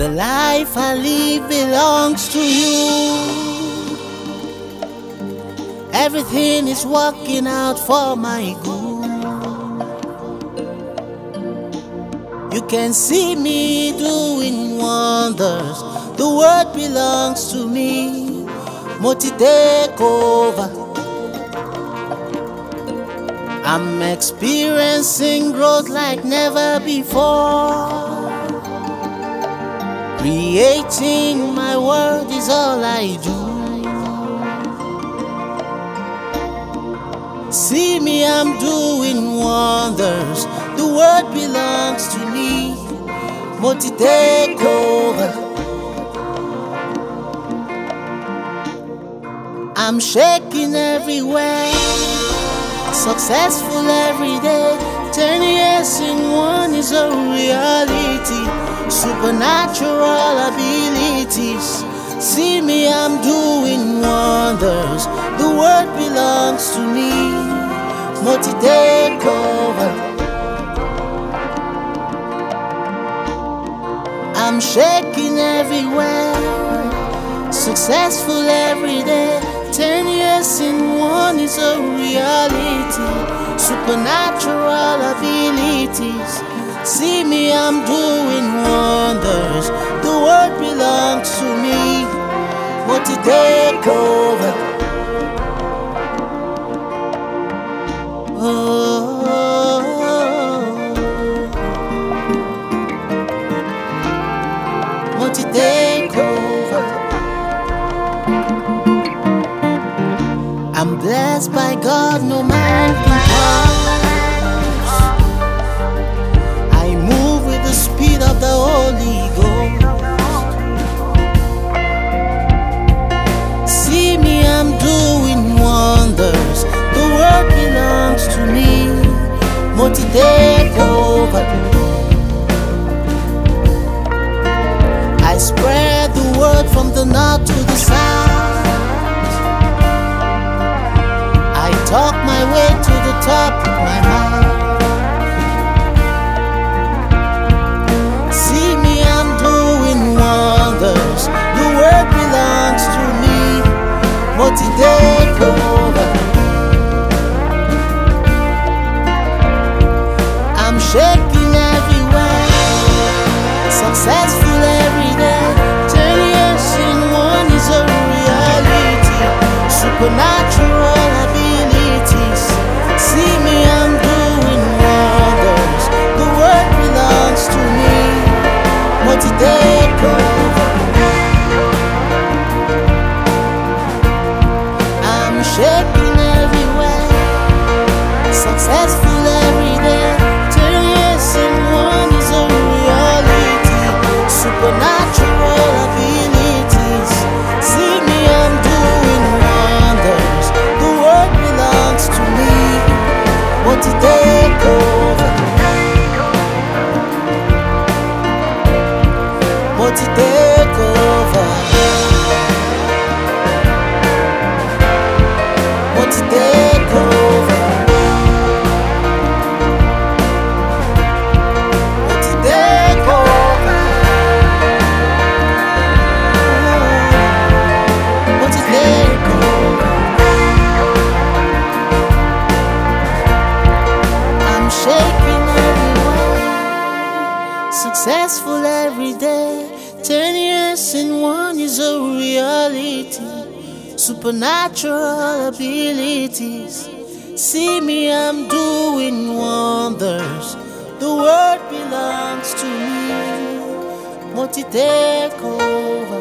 The life I live belongs to you. Everything is working out for my good. You can see me doing wonders. The world belongs to me. Moti take over. I'm experiencing growth like never before. Creating my world is all I do. See me, I'm doing wonders. The world belongs to me. Moti take over. I'm shaking everywhere. Successful every day. Ten years in one is a reality. Supernatural abilities. See me, I'm doing wonders. The world belongs to me. Moti take over. I'm shaking everywhere. Successful every day. Ten years in one is a reality. Supernatural abilities. See me, I'm doing wonders. The world belongs to me. What to take over? Blessed by God, no man can touch. I move with the speed of the Holy Ghost. See me, I'm doing wonders. The world belongs to me. Moti take. I'm shaking Successful every day. Ten years in one is a reality. Supernatural abilities. See me, I'm doing wonders. The world belongs to me. Multi take over.